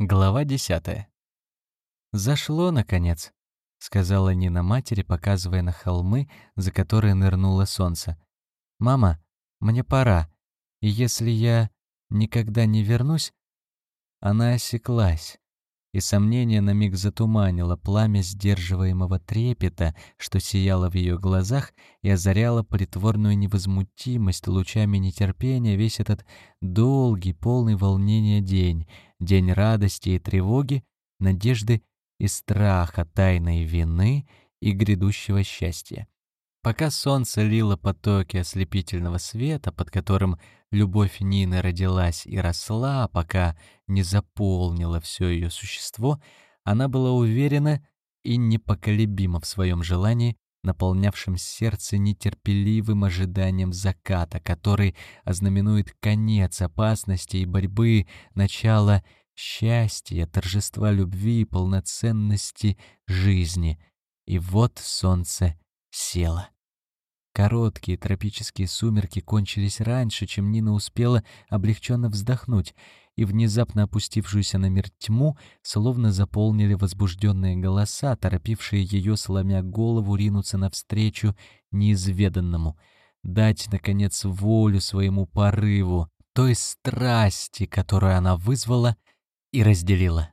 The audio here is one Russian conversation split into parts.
Глава десятая. «Зашло, наконец», — сказала Нина матери, показывая на холмы, за которые нырнуло солнце. «Мама, мне пора, и если я никогда не вернусь...» Она осеклась, и сомнение на миг затуманило пламя сдерживаемого трепета, что сияло в ее глазах и озаряло притворную невозмутимость лучами нетерпения весь этот долгий, полный волнения день, день радости и тревоги, надежды и страха, тайной вины и грядущего счастья. Пока солнце лило потоки ослепительного света, под которым любовь Нины родилась и росла, пока не заполнила все ее существо, она была уверена и непоколебима в своем желании, наполнявшем сердце нетерпеливым ожиданием заката, который ознаменует конец опасности и борьбы, начало счастья, торжества любви и полноценности жизни. И вот солнце село. Короткие тропические сумерки кончились раньше, чем Нина успела облегченно вздохнуть, и внезапно опустившуюся на мир тьму словно заполнили возбужденные голоса, торопившие ее, сломя голову, ринуться навстречу неизведанному, дать, наконец, волю своему порыву, той страсти, которую она вызвала и разделила.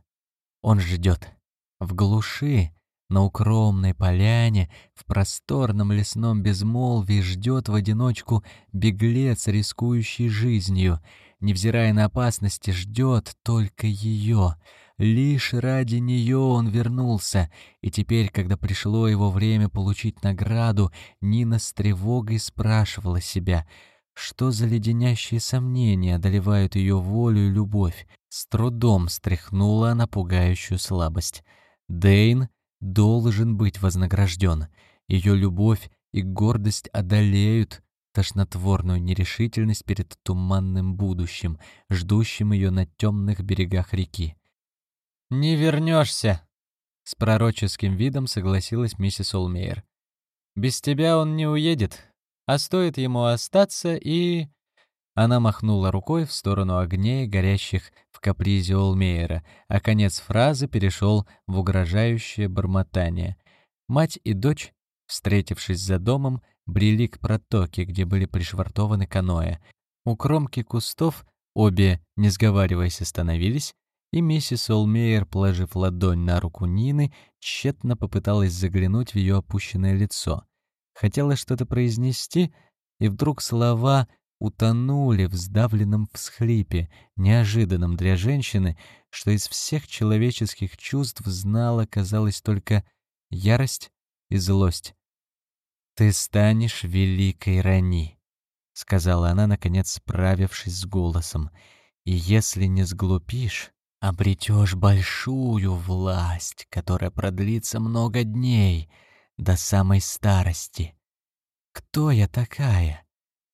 Он ждет. В глуши, на укромной поляне, в просторном лесном безмолвии ждет в одиночку беглец, рискующий жизнью. Невзирая на опасности, ждет только ее. Лишь ради нее он вернулся, и теперь, когда пришло его время получить награду, Нина с тревогой спрашивала себя, что за леденящие сомнения одолевают ее волю и любовь. С трудом стряхнула она пугающую слабость. Дейн — должен быть вознагражден. Ее любовь и гордость одолеют тошнотворную нерешительность перед туманным будущим, ждущим ее на темных берегах реки. «Не вернешься!» — с пророческим видом согласилась миссис Олмейер. «Без тебя он не уедет, а стоит ему остаться и...» Она махнула рукой в сторону огней, горящих в капризе Олмейера, а конец фразы перешел в угрожающее бормотание. Мать и дочь, встретившись за домом, брели к протоке, где были пришвартованы каноэ. У кромки кустов обе, не сговариваясь, остановились, и миссис Олмейер, положив ладонь на руку Нины, тщетно попыталась заглянуть в ее опущенное лицо. Хотела что-то произнести, и вдруг слова утонули в сдавленном всхлипе, неожиданном для женщины, что из всех человеческих чувств знала, казалось, только ярость и злость. «Ты станешь великой Рани», — сказала она, наконец справившись с голосом, «и если не сглупишь, обретешь большую власть, которая продлится много дней, до самой старости. Кто я такая?»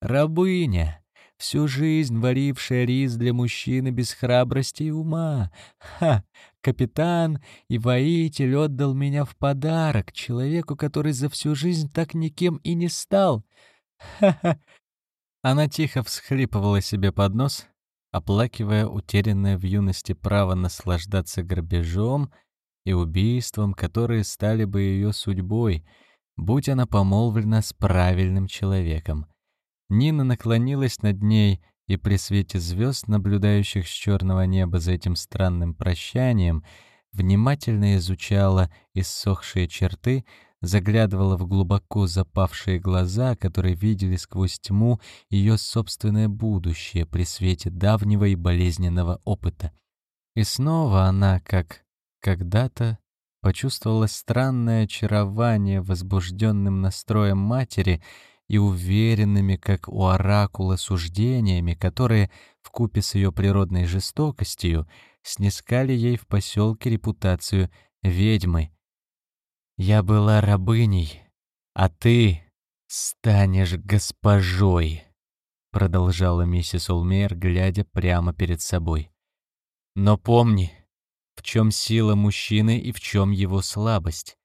Рабыня, всю жизнь варившая рис для мужчины без храбрости и ума. Ха! Капитан и воитель отдал меня в подарок человеку, который за всю жизнь так никем и не стал. Ха-ха! Она тихо всхлипывала себе под нос, оплакивая утерянное в юности право наслаждаться грабежом и убийством, которые стали бы ее судьбой, будь она помолвлена с правильным человеком — Нина наклонилась над ней и при свете звезд, наблюдающих с черного неба за этим странным прощанием, внимательно изучала иссохшие черты, заглядывала в глубоко запавшие глаза, которые видели сквозь тьму ее собственное будущее при свете давнего и болезненного опыта. И снова она, как когда-то, почувствовала странное очарование возбужденным настроем матери — и уверенными, как у оракула, суждениями, которые, вкупе с ее природной жестокостью, снискали ей в поселке репутацию ведьмы. «Я была рабыней, а ты станешь госпожой», — продолжала миссис Улмейер, глядя прямо перед собой. «Но помни, в чем сила мужчины и в чем его слабость.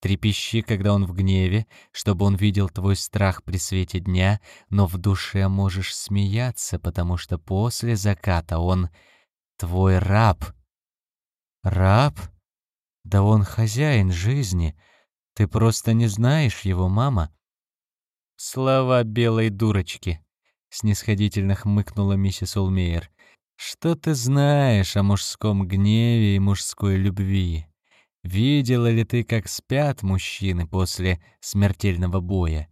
Трепещи, когда он в гневе, чтобы он видел твой страх при свете дня, но в душе можешь смеяться, потому что после заката он твой раб. «Раб? Да он хозяин жизни. Ты просто не знаешь его, мама». «Слова белой дурочки», — снисходительно хмыкнула миссис Олмейер. «Что ты знаешь о мужском гневе и мужской любви? Видела ли ты, как спят мужчины после смертельного боя?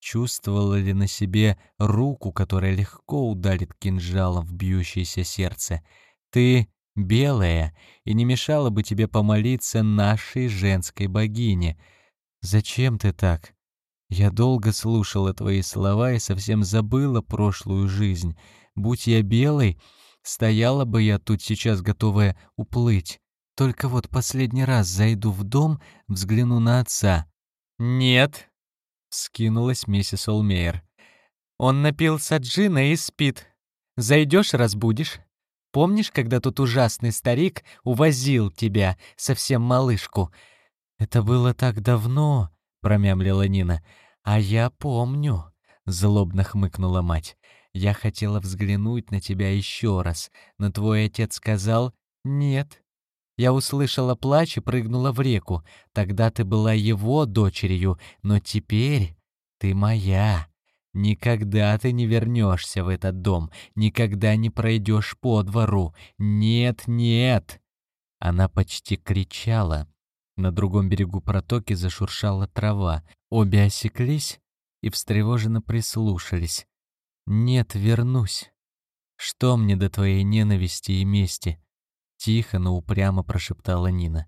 Чувствовала ли на себе руку, которая легко ударит кинжалом в бьющееся сердце? Ты белая, и не мешало бы тебе помолиться нашей женской богине. Зачем ты так? Я долго слушала твои слова и совсем забыла прошлую жизнь. Будь я белой, стояла бы я тут сейчас готовая уплыть. Только вот последний раз зайду в дом, взгляну на отца. «Нет», — скинулась миссис Олмейер. «Он напился джина и спит. Зайдешь, разбудишь. Помнишь, когда тот ужасный старик увозил тебя, совсем малышку?» «Это было так давно», — промямлила Нина. «А я помню», — злобно хмыкнула мать. «Я хотела взглянуть на тебя еще раз, но твой отец сказал «нет». Я услышала плач и прыгнула в реку. Тогда ты была его дочерью, но теперь ты моя. Никогда ты не вернешься в этот дом, никогда не пройдешь по двору. Нет, нет!» Она почти кричала. На другом берегу протоки зашуршала трава. Обе осеклись и встревоженно прислушались. «Нет, вернусь. Что мне до твоей ненависти и мести? Тихо, но упрямо прошептала Нина.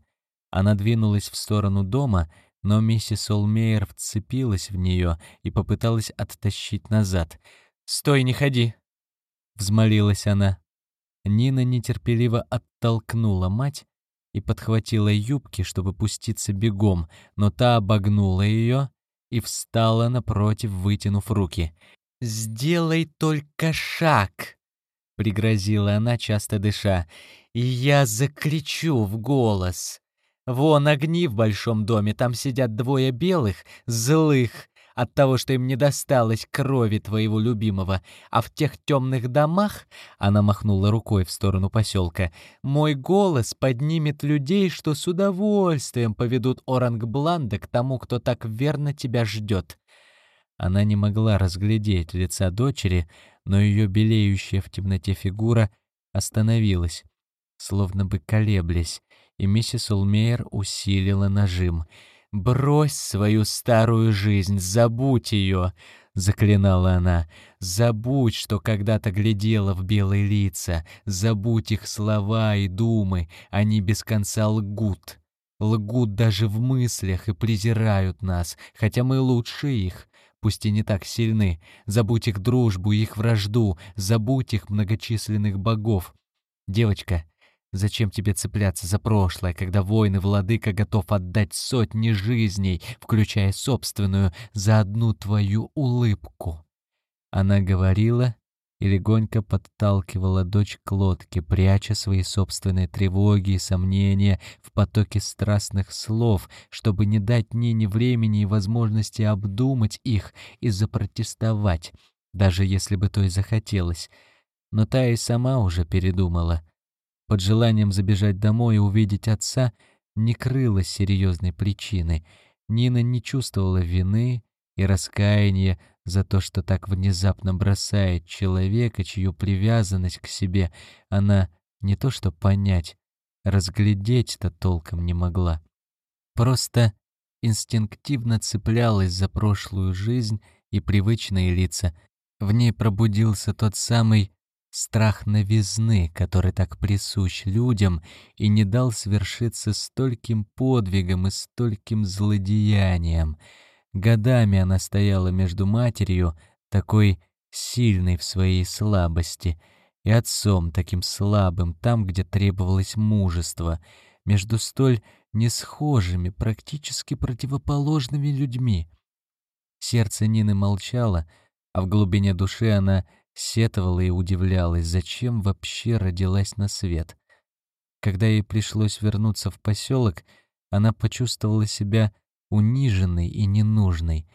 Она двинулась в сторону дома, но миссис Олмейер вцепилась в нее и попыталась оттащить назад. «Стой, не ходи!» — взмолилась она. Нина нетерпеливо оттолкнула мать и подхватила юбки, чтобы пуститься бегом, но та обогнула ее и встала напротив, вытянув руки. «Сделай только шаг!» — пригрозила она, часто дыша и я закричу в голос. Вон огни в большом доме, там сидят двое белых, злых, от того, что им не досталось крови твоего любимого, а в тех темных домах, она махнула рукой в сторону поселка, мой голос поднимет людей, что с удовольствием поведут Оранг-Бланда к тому, кто так верно тебя ждет. Она не могла разглядеть лица дочери, но ее белеющая в темноте фигура остановилась словно бы колеблясь, и миссис Улмейер усилила нажим. «Брось свою старую жизнь, забудь ее!» — заклинала она. «Забудь, что когда-то глядела в белые лица, забудь их слова и думы, они без конца лгут. Лгут даже в мыслях и презирают нас, хотя мы лучше их, пусть и не так сильны. Забудь их дружбу их вражду, забудь их многочисленных богов. Девочка, Зачем тебе цепляться за прошлое, когда воин и владыка готов отдать сотни жизней, включая собственную, за одну твою улыбку?» Она говорила и легонько подталкивала дочь к лодке, пряча свои собственные тревоги и сомнения в потоке страстных слов, чтобы не дать Нине времени и возможности обдумать их и запротестовать, даже если бы то и захотелось. Но та и сама уже передумала — под желанием забежать домой и увидеть отца не крылось серьезной причины. Нина не чувствовала вины и раскаяния за то, что так внезапно бросает человека, чью привязанность к себе она не то что понять, разглядеть-то толком не могла. Просто инстинктивно цеплялась за прошлую жизнь и привычные лица. В ней пробудился тот самый страх новизны, который так присущ людям и не дал свершиться стольким подвигом и стольким злодеянием. Годами она стояла между матерью, такой сильной в своей слабости, и отцом таким слабым, там, где требовалось мужество, между столь несхожими, практически противоположными людьми. Сердце Нины молчало, а в глубине души она сетовала и удивлялась, зачем вообще родилась на свет. Когда ей пришлось вернуться в поселок, она почувствовала себя униженной и ненужной.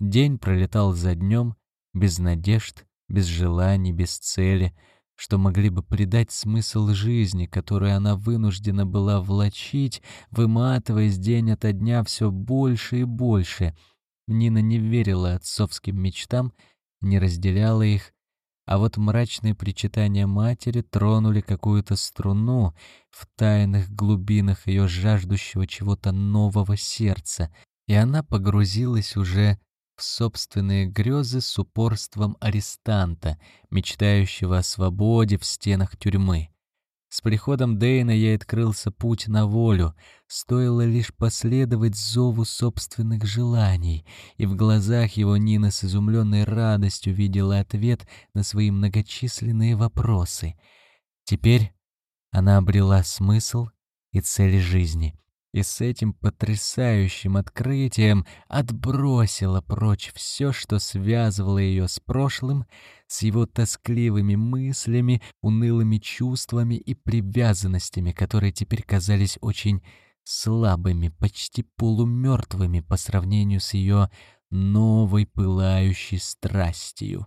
День пролетал за днем, без надежд, без желаний, без цели. что могли бы придать смысл жизни, которую она вынуждена была влачить, выматываясь день ото дня все больше и больше. Нина не верила отцовским мечтам, не разделяла их, а вот мрачные причитания матери тронули какую-то струну в тайных глубинах ее жаждущего чего-то нового сердца, и она погрузилась уже в собственные грезы с упорством арестанта, мечтающего о свободе в стенах тюрьмы. С приходом Дейна ей открылся путь на волю, стоило лишь последовать зову собственных желаний, и в глазах его Нина с изумленной радостью видела ответ на свои многочисленные вопросы. Теперь она обрела смысл и цель жизни и с этим потрясающим открытием отбросила прочь все, что связывало ее с прошлым, с его тоскливыми мыслями, унылыми чувствами и привязанностями, которые теперь казались очень слабыми, почти полумертвыми по сравнению с ее новой пылающей страстью.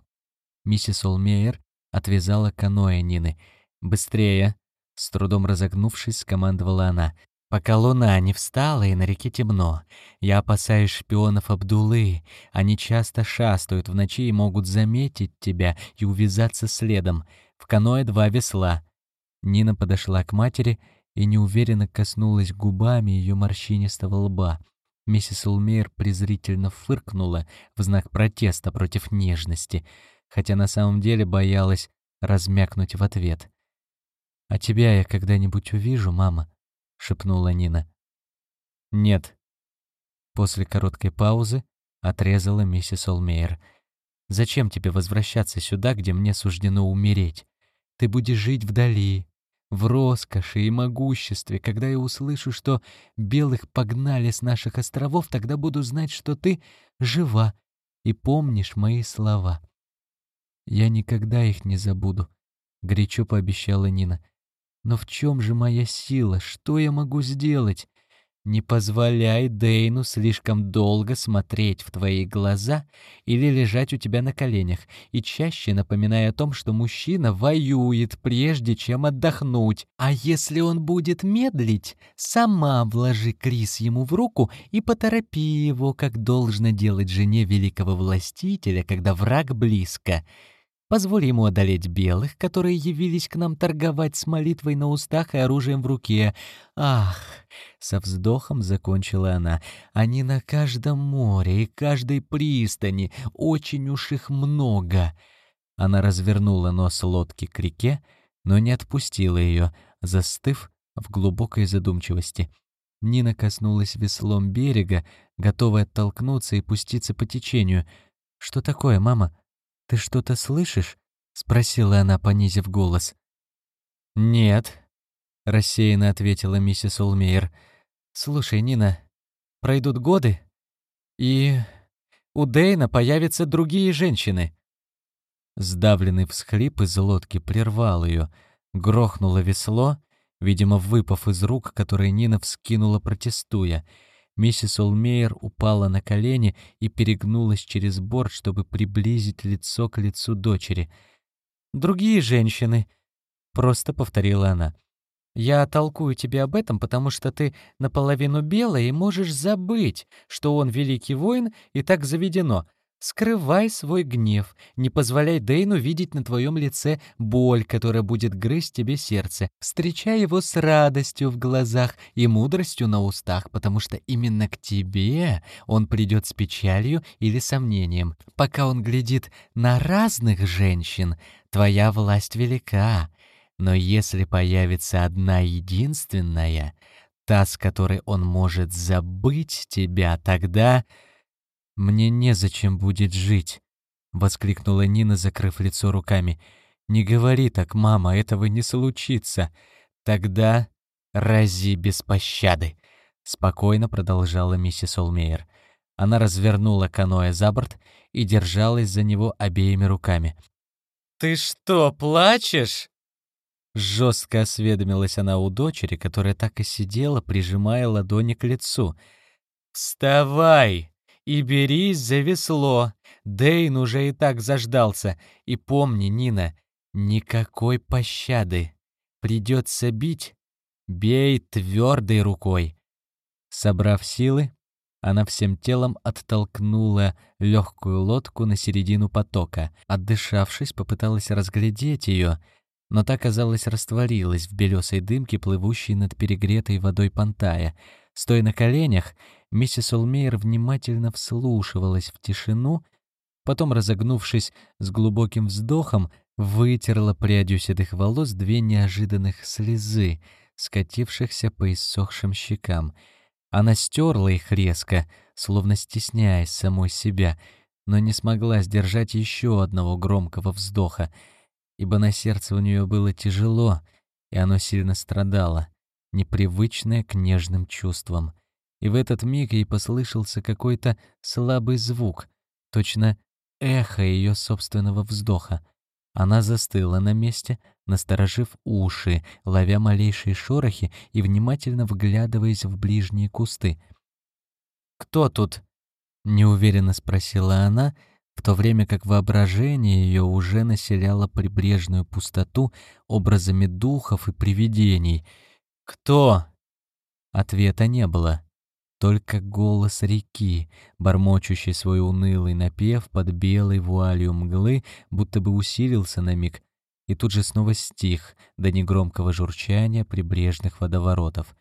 Миссис Олмейер отвязала каноэ Нины. «Быстрее!» С трудом разогнувшись, скомандовала она. Пока луна не встала и на реке темно, я опасаюсь шпионов Абдулы. Они часто шастают в ночи и могут заметить тебя и увязаться следом. В каное два весла. Нина подошла к матери и неуверенно коснулась губами ее морщинистого лба. Миссис Улмейр презрительно фыркнула в знак протеста против нежности, хотя на самом деле боялась размякнуть в ответ. «А тебя я когда-нибудь увижу, мама?» — шепнула Нина. «Нет». После короткой паузы отрезала миссис Олмейер. «Зачем тебе возвращаться сюда, где мне суждено умереть? Ты будешь жить вдали, в роскоши и могуществе. Когда я услышу, что белых погнали с наших островов, тогда буду знать, что ты жива и помнишь мои слова. Я никогда их не забуду», — горячо пообещала Нина. Но в чем же моя сила? Что я могу сделать? Не позволяй Дейну слишком долго смотреть в твои глаза или лежать у тебя на коленях, и чаще напоминай о том, что мужчина воюет, прежде чем отдохнуть. А если он будет медлить, сама вложи Крис ему в руку и поторопи его, как должно делать жене великого властителя, когда враг близко. Позволь ему одолеть белых, которые явились к нам торговать с молитвой на устах и оружием в руке. Ах!» — со вздохом закончила она. «Они на каждом море и каждой пристани. Очень уж их много». Она развернула нос лодки к реке, но не отпустила ее, застыв в глубокой задумчивости. Нина коснулась веслом берега, готовая оттолкнуться и пуститься по течению. «Что такое, мама?» «Ты что-то слышишь?» — спросила она, понизив голос. «Нет», — рассеянно ответила миссис Улмейер. «Слушай, Нина, пройдут годы, и у Дейна появятся другие женщины». Сдавленный всхлип из лодки прервал ее, грохнуло весло, видимо, выпав из рук, которые Нина вскинула, протестуя — Миссис Олмейер упала на колени и перегнулась через борт, чтобы приблизить лицо к лицу дочери. «Другие женщины», — просто повторила она. «Я толкую тебе об этом, потому что ты наполовину белая и можешь забыть, что он великий воин и так заведено. Скрывай свой гнев, не позволяй Дейну видеть на твоем лице боль, которая будет грызть тебе сердце. Встречай его с радостью в глазах и мудростью на устах, потому что именно к тебе он придет с печалью или сомнением. Пока он глядит на разных женщин, твоя власть велика. Но если появится одна единственная, та, с которой он может забыть тебя, тогда... «Мне незачем будет жить», — воскликнула Нина, закрыв лицо руками. «Не говори так, мама, этого не случится. Тогда рази без пощады», — спокойно продолжала миссис Олмейер. Она развернула каноэ за борт и держалась за него обеими руками. «Ты что, плачешь?» Жестко осведомилась она у дочери, которая так и сидела, прижимая ладони к лицу. «Вставай!» И берись за весло. Дейн уже и так заждался. И помни, Нина, Никакой пощады. Придется бить. Бей твердой рукой. Собрав силы, она всем телом оттолкнула легкую лодку на середину потока. Отдышавшись, попыталась разглядеть ее, но та, казалось, растворилась в белесой дымке, плывущей над перегретой водой понтая. Стоя на коленях, миссис Олмейер внимательно вслушивалась в тишину, потом, разогнувшись с глубоким вздохом, вытерла прядью седых волос две неожиданных слезы, скатившихся по иссохшим щекам — она стерла их резко, словно стесняясь самой себя, но не смогла сдержать еще одного громкого вздоха, ибо на сердце у нее было тяжело, и оно сильно страдало, непривычное к нежным чувствам. И в этот миг ей послышался какой-то слабый звук, точно эхо ее собственного вздоха. Она застыла на месте, насторожив уши, ловя малейшие шорохи и внимательно вглядываясь в ближние кусты. «Кто тут?» — неуверенно спросила она, в то время как воображение ее уже населяло прибрежную пустоту образами духов и привидений. «Кто?» Ответа не было. Только голос реки, бормочущий свой унылый напев под белой вуалью мглы, будто бы усилился на миг, и тут же снова стих до негромкого журчания прибрежных водоворотов.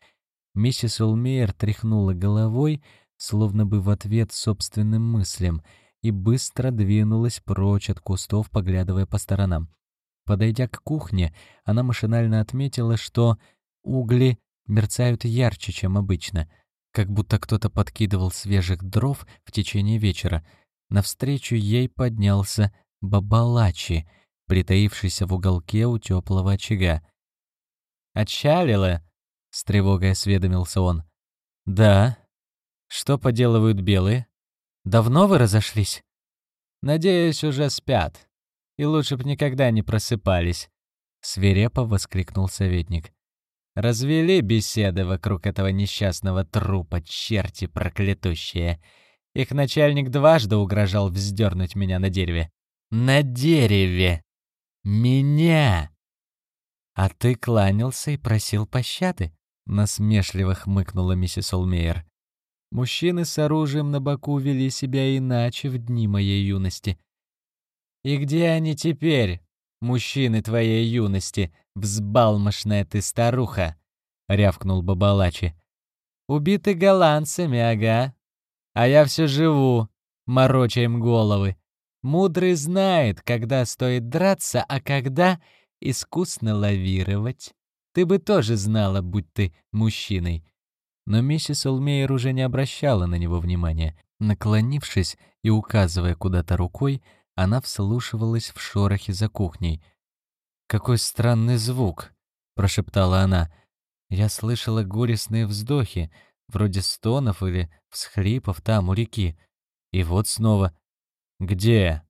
Миссис Улмейер тряхнула головой, словно бы в ответ собственным мыслям, и быстро двинулась прочь от кустов, поглядывая по сторонам. Подойдя к кухне, она машинально отметила, что угли мерцают ярче, чем обычно — как будто кто-то подкидывал свежих дров в течение вечера. Навстречу ей поднялся Бабалачи, притаившийся в уголке у теплого очага. «Отчалила?» — с тревогой осведомился он. «Да. Что поделывают белые? Давно вы разошлись?» «Надеюсь, уже спят. И лучше б никогда не просыпались», — свирепо воскликнул советник. Развели беседы вокруг этого несчастного трупа, черти проклятущие. Их начальник дважды угрожал вздернуть меня на дереве. На дереве! Меня! А ты кланялся и просил пощады? Насмешливо хмыкнула миссис Олмейер. Мужчины с оружием на боку вели себя иначе в дни моей юности. И где они теперь, мужчины твоей юности, взбалмошная ты старуха!» — рявкнул Бабалачи. «Убиты голландцами, ага. А я все живу, мороча им головы. Мудрый знает, когда стоит драться, а когда искусно лавировать. Ты бы тоже знала, будь ты мужчиной». Но миссис Олмейер уже не обращала на него внимания. Наклонившись и указывая куда-то рукой, она вслушивалась в шорохи за кухней. «Какой странный звук!» — прошептала она. «Я слышала горестные вздохи, вроде стонов или всхлипов там, у реки. И вот снова. Где?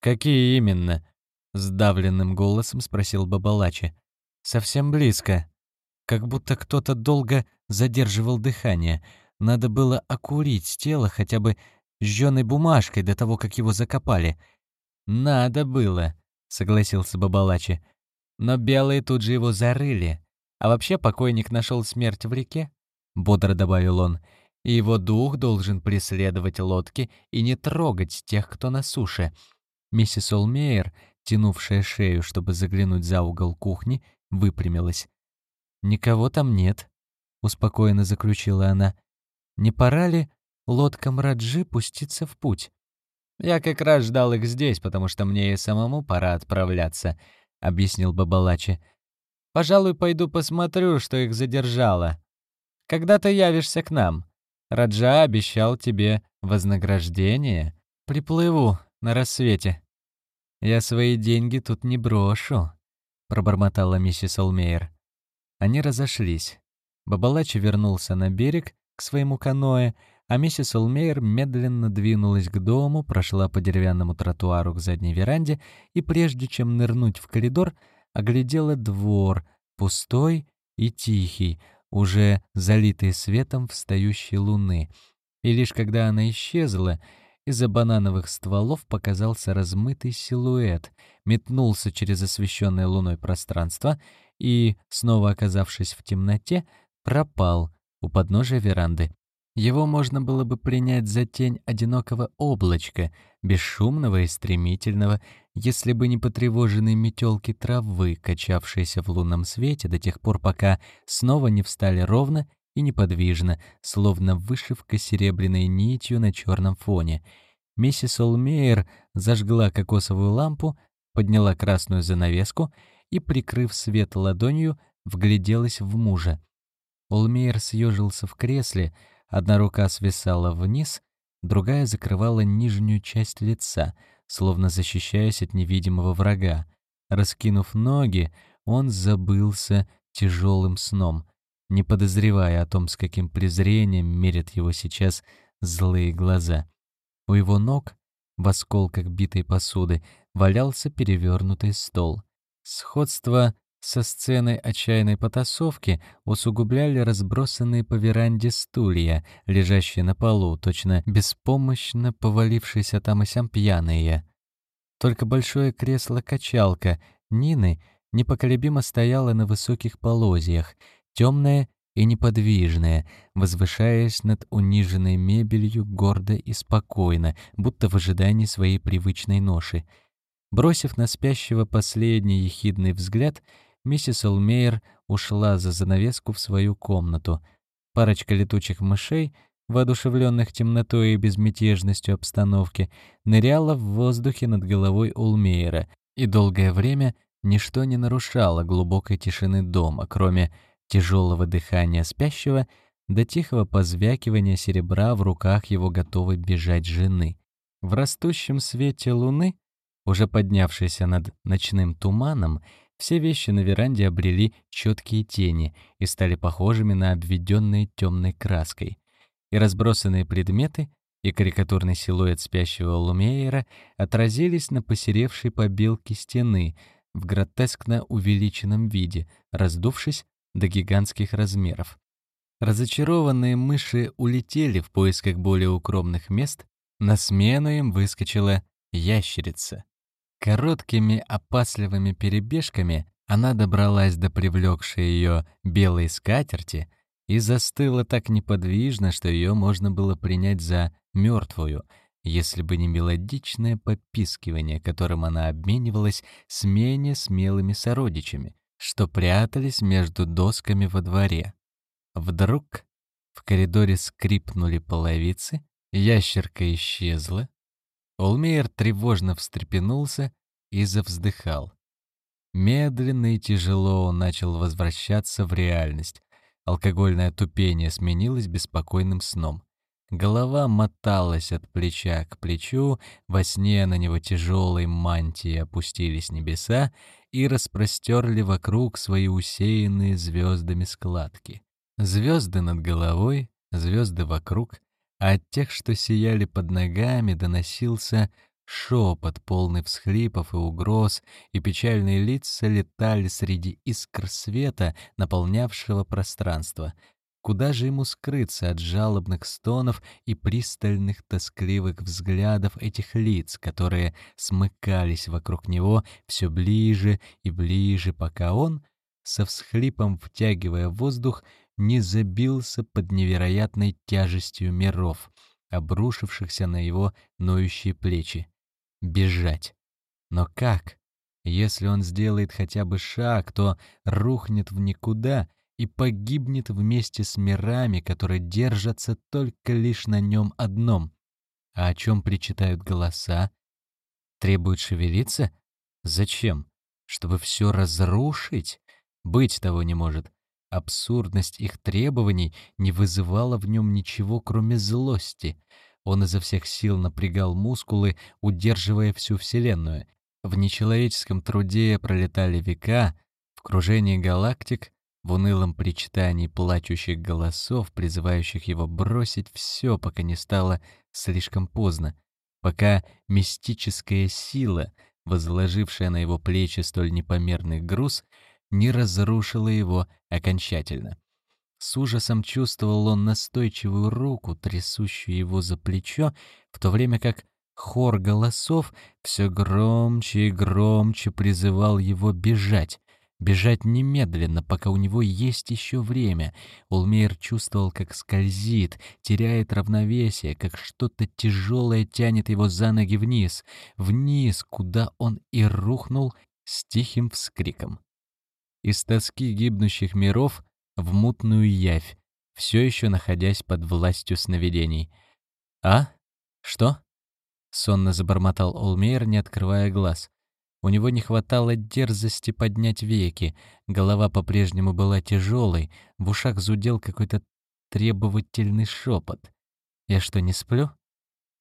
Какие именно?» — сдавленным голосом спросил Бабалачи. «Совсем близко. Как будто кто-то долго задерживал дыхание. Надо было окурить тело хотя бы жженой бумажкой до того, как его закопали. «Надо было», — согласился Бабалачи. «Но белые тут же его зарыли. А вообще покойник нашел смерть в реке», — бодро добавил он. «И его дух должен преследовать лодки и не трогать тех, кто на суше». Миссис Олмейер, тянувшая шею, чтобы заглянуть за угол кухни, выпрямилась. «Никого там нет», — успокоенно заключила она. «Не пора ли лодкам Раджи пуститься в путь. «Я как раз ждал их здесь, потому что мне и самому пора отправляться», — объяснил Бабалачи. «Пожалуй, пойду посмотрю, что их задержало. Когда ты явишься к нам? Раджа обещал тебе вознаграждение. Приплыву на рассвете». «Я свои деньги тут не брошу», — пробормотала миссис Олмейер. Они разошлись. Бабалачи вернулся на берег к своему каноэ, а миссис Олмейер медленно двинулась к дому, прошла по деревянному тротуару к задней веранде и, прежде чем нырнуть в коридор, оглядела двор, пустой и тихий, уже залитый светом встающей луны. И лишь когда она исчезла, из-за банановых стволов показался размытый силуэт, метнулся через освещенное луной пространство и, снова оказавшись в темноте, пропал у подножия веранды. Его можно было бы принять за тень одинокого облачка, бесшумного и стремительного, если бы не потревоженные метелки травы, качавшиеся в лунном свете до тех пор, пока снова не встали ровно и неподвижно, словно вышивка серебряной нитью на черном фоне. Миссис Олмейер зажгла кокосовую лампу, подняла красную занавеску и, прикрыв свет ладонью, вгляделась в мужа. Олмейер съежился в кресле, одна рука свисала вниз, другая закрывала нижнюю часть лица, словно защищаясь от невидимого врага. Раскинув ноги, он забылся тяжелым сном, не подозревая о том, с каким презрением мерят его сейчас злые глаза. У его ног, в осколках битой посуды, валялся перевернутый стол. Сходство со сценой отчаянной потасовки усугубляли разбросанные по веранде стулья, лежащие на полу, точно беспомощно повалившиеся там и сям пьяные. Только большое кресло-качалка Нины непоколебимо стояло на высоких полозьях, темное и неподвижное, возвышаясь над униженной мебелью гордо и спокойно, будто в ожидании своей привычной ноши. Бросив на спящего последний ехидный взгляд, миссис Олмейер ушла за занавеску в свою комнату. Парочка летучих мышей, воодушевленных темнотой и безмятежностью обстановки, ныряла в воздухе над головой Олмейера, и долгое время ничто не нарушало глубокой тишины дома, кроме тяжелого дыхания спящего до тихого позвякивания серебра в руках его готовой бежать жены. В растущем свете луны, уже поднявшейся над ночным туманом, все вещи на веранде обрели четкие тени и стали похожими на обведенные темной краской. И разбросанные предметы, и карикатурный силуэт спящего Лумеера отразились на посеревшей побелке стены в гротескно увеличенном виде, раздувшись до гигантских размеров. Разочарованные мыши улетели в поисках более укромных мест, на смену им выскочила ящерица. Короткими опасливыми перебежками она добралась до привлекшей ее белой скатерти и застыла так неподвижно, что ее можно было принять за мертвую, если бы не мелодичное попискивание, которым она обменивалась с менее смелыми сородичами, что прятались между досками во дворе. Вдруг в коридоре скрипнули половицы, ящерка исчезла, Олмейер тревожно встрепенулся и завздыхал. Медленно и тяжело он начал возвращаться в реальность. Алкогольное тупение сменилось беспокойным сном. Голова моталась от плеча к плечу, во сне на него тяжелой мантии опустились небеса и распростерли вокруг свои усеянные звездами складки. Звезды над головой, звезды вокруг, а от тех, что сияли под ногами, доносился шепот, полный всхлипов и угроз, и печальные лица летали среди искр света, наполнявшего пространство. Куда же ему скрыться от жалобных стонов и пристальных тоскливых взглядов этих лиц, которые смыкались вокруг него все ближе и ближе, пока он, со всхлипом втягивая воздух, не забился под невероятной тяжестью миров, обрушившихся на его ноющие плечи. Бежать. Но как? Если он сделает хотя бы шаг, то рухнет в никуда и погибнет вместе с мирами, которые держатся только лишь на нем одном. А о чем причитают голоса? Требуют шевелиться? Зачем? Чтобы все разрушить? Быть того не может. Абсурдность их требований не вызывала в нем ничего, кроме злости. Он изо всех сил напрягал мускулы, удерживая всю Вселенную. В нечеловеческом труде пролетали века, в кружении галактик, в унылом причитании плачущих голосов, призывающих его бросить все, пока не стало слишком поздно, пока мистическая сила, возложившая на его плечи столь непомерный груз, не разрушила его окончательно. С ужасом чувствовал он настойчивую руку, трясущую его за плечо, в то время как хор голосов все громче и громче призывал его бежать. Бежать немедленно, пока у него есть еще время. Улмейр чувствовал, как скользит, теряет равновесие, как что-то тяжелое тянет его за ноги вниз, вниз, куда он и рухнул с тихим вскриком. Из тоски гибнущих миров в мутную явь, все еще находясь под властью сновидений. «А? Что?» — сонно забормотал Олмейер, не открывая глаз. У него не хватало дерзости поднять веки, голова по-прежнему была тяжелой, в ушах зудел какой-то требовательный шепот. «Я что, не сплю?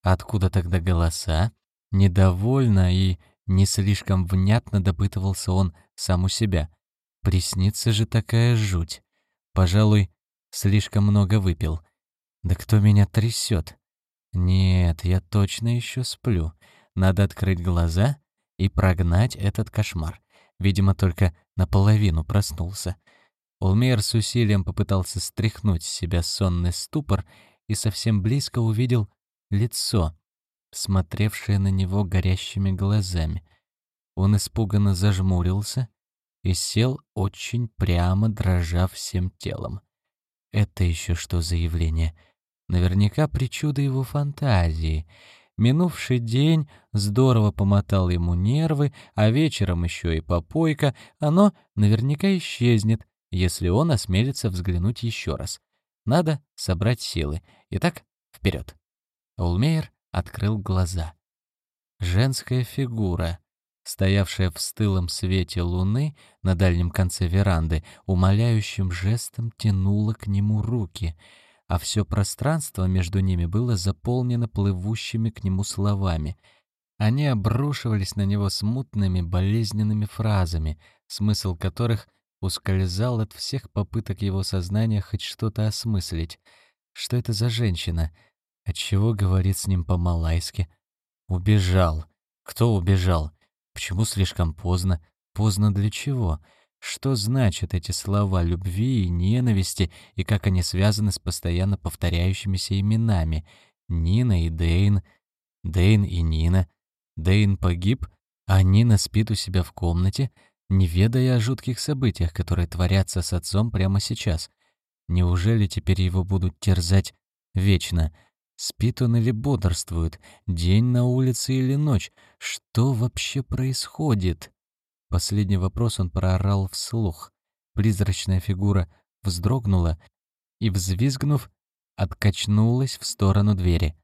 Откуда тогда голоса?» Недовольно и не слишком внятно допытывался он сам у себя. Приснится же такая жуть. Пожалуй, слишком много выпил. Да кто меня трясет? Нет, я точно еще сплю. Надо открыть глаза и прогнать этот кошмар. Видимо, только наполовину проснулся. Улмейер с усилием попытался стряхнуть с себя сонный ступор и совсем близко увидел лицо, смотревшее на него горящими глазами. Он испуганно зажмурился и сел очень прямо, дрожа всем телом. Это еще что за явление? Наверняка причуда его фантазии. Минувший день здорово помотал ему нервы, а вечером еще и попойка, оно наверняка исчезнет, если он осмелится взглянуть еще раз. Надо собрать силы. Итак, вперед. Улмейер открыл глаза. Женская фигура стоявшая в стылом свете луны на дальнем конце веранды, умоляющим жестом тянула к нему руки, а все пространство между ними было заполнено плывущими к нему словами. Они обрушивались на него смутными, болезненными фразами, смысл которых ускользал от всех попыток его сознания хоть что-то осмыслить. Что это за женщина? Отчего говорит с ним по-малайски? Убежал. Кто убежал? Почему слишком поздно? Поздно для чего? Что значат эти слова любви и ненависти, и как они связаны с постоянно повторяющимися именами? Нина и Дейн, Дейн и Нина. Дейн погиб, а Нина спит у себя в комнате, не ведая о жутких событиях, которые творятся с отцом прямо сейчас. Неужели теперь его будут терзать вечно? Спит он или бодрствует? День на улице или ночь? Что вообще происходит? Последний вопрос он проорал вслух. Призрачная фигура вздрогнула и, взвизгнув, откачнулась в сторону двери.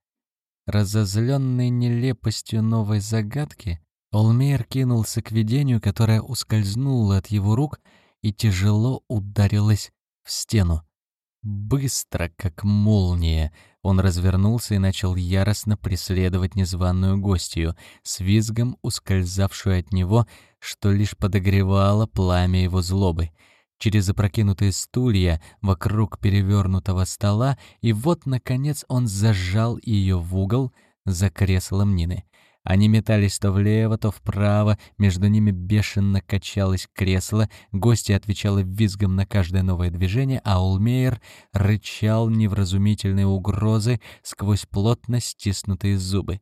Разозленный нелепостью новой загадки, Олмейер кинулся к видению, которое ускользнуло от его рук и тяжело ударилось в стену. Быстро, как молния, он развернулся и начал яростно преследовать незваную гостью, с визгом ускользавшую от него, что лишь подогревало пламя его злобы. Через опрокинутые стулья вокруг перевернутого стола, и вот, наконец, он зажал ее в угол за креслом Нины. Они метались то влево, то вправо, между ними бешено качалось кресло, гостья отвечала визгом на каждое новое движение, а Улмейер рычал невразумительные угрозы сквозь плотно стиснутые зубы.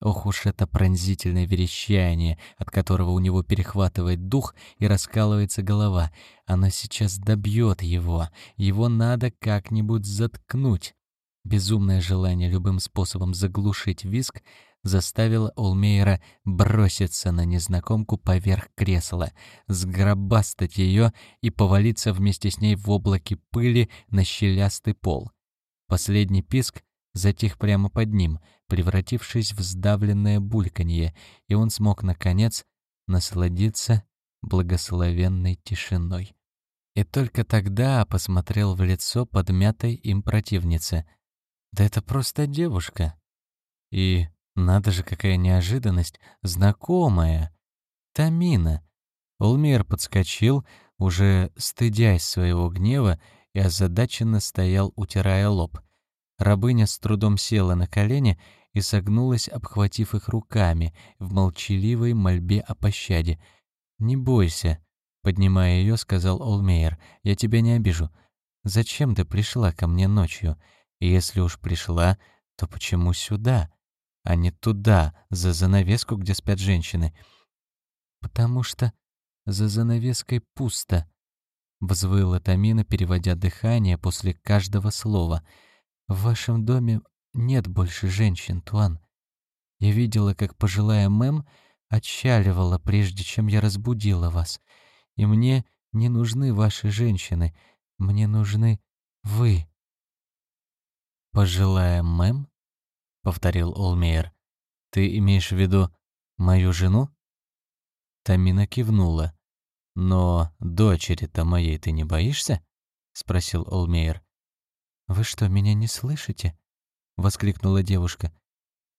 Ох уж это пронзительное верещание, от которого у него перехватывает дух и раскалывается голова. Оно сейчас добьет его, его надо как-нибудь заткнуть. Безумное желание любым способом заглушить визг заставила Олмейера броситься на незнакомку поверх кресла, сгробастать ее и повалиться вместе с ней в облаке пыли на щелястый пол. Последний писк затих прямо под ним, превратившись в сдавленное бульканье, и он смог, наконец, насладиться благословенной тишиной. И только тогда посмотрел в лицо подмятой им противнице. Да это просто девушка. И надо же, какая неожиданность, знакомая. Тамина. Улмир подскочил, уже стыдясь своего гнева, и озадаченно стоял, утирая лоб. Рабыня с трудом села на колени и согнулась, обхватив их руками, в молчаливой мольбе о пощаде. «Не бойся», — поднимая ее, сказал Олмейер, — «я тебя не обижу. Зачем ты пришла ко мне ночью? И если уж пришла, то почему сюда, а не туда, за занавеску, где спят женщины? Потому что за занавеской пусто, взвыла Тамина, переводя дыхание после каждого слова. В вашем доме нет больше женщин, Туан. Я видела, как пожилая мэм отчаливала, прежде чем я разбудила вас. И мне не нужны ваши женщины, мне нужны вы. «Пожилая мэм?» — повторил Олмейер. «Ты имеешь в виду мою жену?» Тамина кивнула. «Но дочери-то моей ты не боишься?» — спросил Олмейер. «Вы что, меня не слышите?» — воскликнула девушка.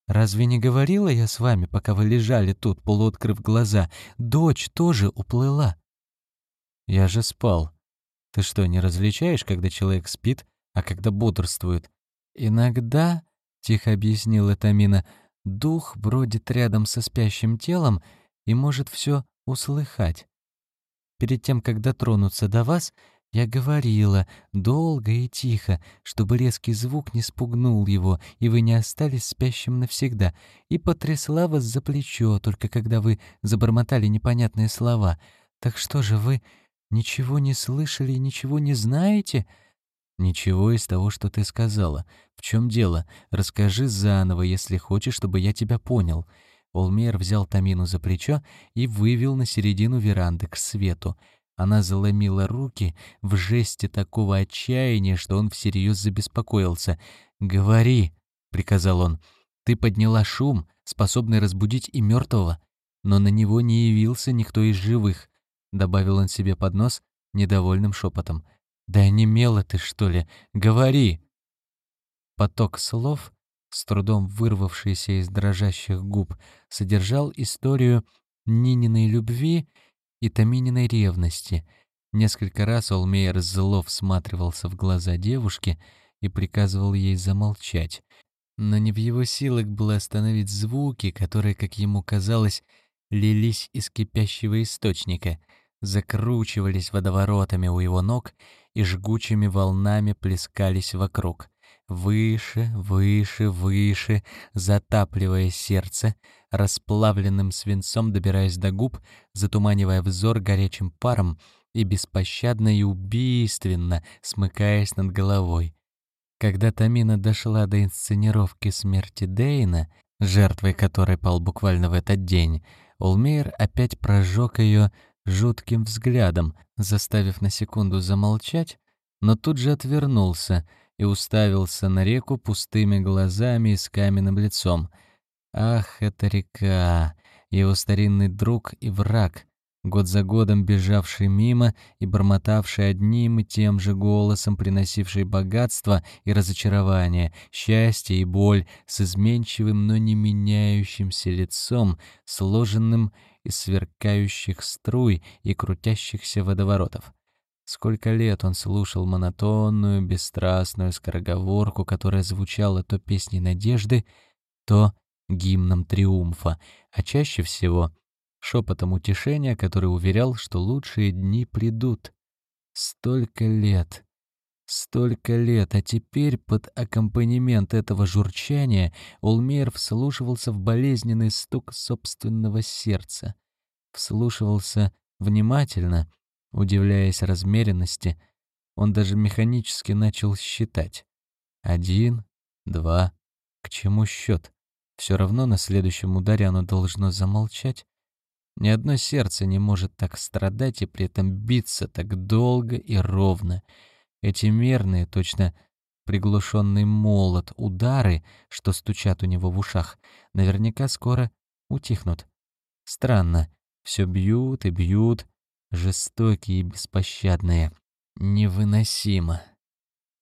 «Разве не говорила я с вами, пока вы лежали тут, полуоткрыв глаза? Дочь тоже уплыла». «Я же спал. Ты что, не различаешь, когда человек спит, а когда бодрствует?» «Иногда», — тихо объяснила Тамина, — «дух бродит рядом со спящим телом и может все услыхать. Перед тем, как дотронуться до вас, я говорила долго и тихо, чтобы резкий звук не спугнул его, и вы не остались спящим навсегда, и потрясла вас за плечо, только когда вы забормотали непонятные слова. Так что же вы ничего не слышали и ничего не знаете?» «Ничего из того, что ты сказала. В чем дело? Расскажи заново, если хочешь, чтобы я тебя понял». Олмейер взял Тамину за плечо и вывел на середину веранды к свету. Она заломила руки в жесте такого отчаяния, что он всерьез забеспокоился. «Говори», — приказал он, — «ты подняла шум, способный разбудить и мертвого, но на него не явился никто из живых», — добавил он себе под нос недовольным шепотом. «Да не мела ты, что ли? Говори!» Поток слов, с трудом вырвавшийся из дрожащих губ, содержал историю Нининой любви и Тамининой ревности. Несколько раз Олмейер зло всматривался в глаза девушки и приказывал ей замолчать. Но не в его силах было остановить звуки, которые, как ему казалось, лились из кипящего источника, закручивались водоворотами у его ног и жгучими волнами плескались вокруг. Выше, выше, выше, затапливая сердце, расплавленным свинцом добираясь до губ, затуманивая взор горячим паром и беспощадно и убийственно смыкаясь над головой. Когда Тамина дошла до инсценировки смерти Дейна, жертвой которой пал буквально в этот день, Улмейр опять прожег ее жутким взглядом, заставив на секунду замолчать, но тут же отвернулся — и уставился на реку пустыми глазами и с каменным лицом. Ах, эта река, его старинный друг и враг, год за годом бежавший мимо и бормотавший одним и тем же голосом, приносивший богатство и разочарование, счастье и боль, с изменчивым, но не меняющимся лицом, сложенным из сверкающих струй и крутящихся водоворотов. Сколько лет он слушал монотонную, бесстрастную скороговорку, которая звучала то песней надежды, то гимном триумфа, а чаще всего шепотом утешения, который уверял, что лучшие дни придут. Столько лет, столько лет, а теперь под аккомпанемент этого журчания Улмейр вслушивался в болезненный стук собственного сердца. Вслушивался внимательно — Удивляясь размеренности, он даже механически начал считать. Один, два. К чему счет? Все равно на следующем ударе оно должно замолчать. Ни одно сердце не может так страдать и при этом биться так долго и ровно. Эти мерные, точно приглушенный молот, удары, что стучат у него в ушах, наверняка скоро утихнут. Странно, все бьют и бьют, жестокие и беспощадные. Невыносимо.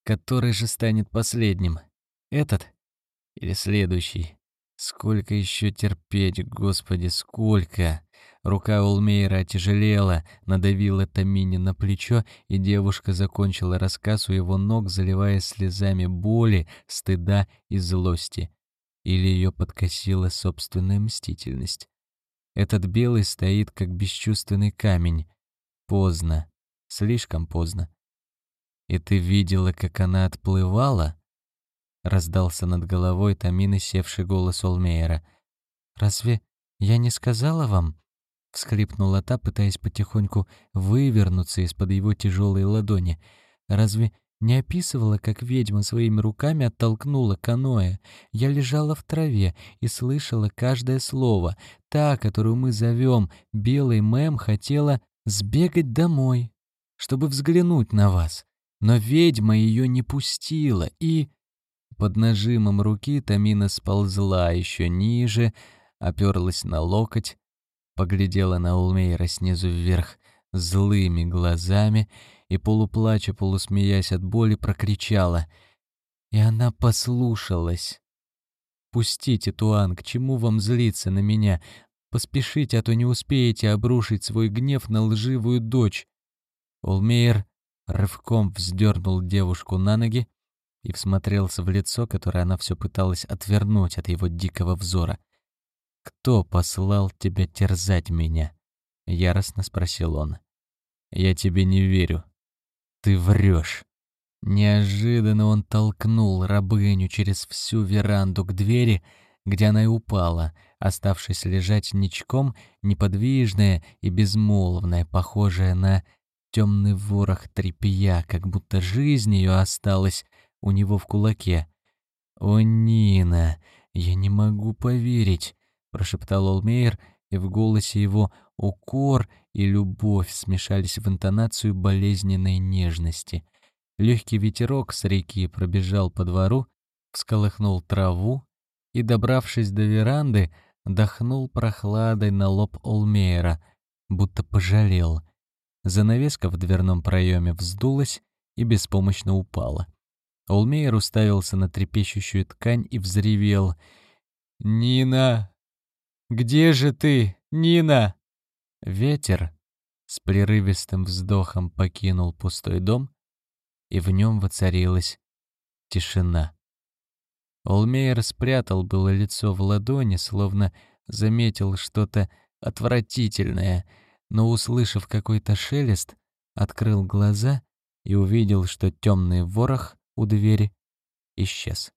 Который же станет последним? Этот или следующий? Сколько еще терпеть, Господи, сколько? Рука Улмейра отяжелела, надавила Тамине на плечо, и девушка закончила рассказ у его ног, заливая слезами боли, стыда и злости. Или ее подкосила собственная мстительность. Этот белый стоит, как бесчувственный камень, Поздно. Слишком поздно. «И ты видела, как она отплывала?» Раздался над головой Тамины севший голос Олмейера. «Разве я не сказала вам?» Всхлипнула та, пытаясь потихоньку вывернуться из-под его тяжелой ладони. «Разве не описывала, как ведьма своими руками оттолкнула каноэ? Я лежала в траве и слышала каждое слово. Та, которую мы зовем Белый Мэм, хотела сбегать домой, чтобы взглянуть на вас. Но ведьма ее не пустила, и... Под нажимом руки Тамина сползла еще ниже, оперлась на локоть, поглядела на Улмейра снизу вверх злыми глазами и, полуплача, полусмеясь от боли, прокричала. И она послушалась. «Пустите, Туан, к чему вам злиться на меня? Поспешите, а то не успеете обрушить свой гнев на лживую дочь». Улмейр рывком вздернул девушку на ноги и всмотрелся в лицо, которое она все пыталась отвернуть от его дикого взора. «Кто послал тебя терзать меня?» — яростно спросил он. «Я тебе не верю. Ты врешь». Неожиданно он толкнул рабыню через всю веранду к двери, где она и упала, оставшись лежать ничком, неподвижная и безмолвная, похожая на темный ворох тряпья, как будто жизнь ее осталась у него в кулаке. «О, Нина, я не могу поверить!» — прошептал Олмейер, и в голосе его укор и любовь смешались в интонацию болезненной нежности. Легкий ветерок с реки пробежал по двору, всколыхнул траву и, добравшись до веранды, дохнул прохладой на лоб Олмейера, будто пожалел. Занавеска в дверном проеме вздулась и беспомощно упала. Олмейер уставился на трепещущую ткань и взревел. «Нина! Где же ты, Нина?» Ветер с прерывистым вздохом покинул пустой дом, и в нем воцарилась тишина. Олмейер спрятал было лицо в ладони, словно заметил что-то отвратительное, но, услышав какой-то шелест, открыл глаза и увидел, что темный ворох у двери исчез.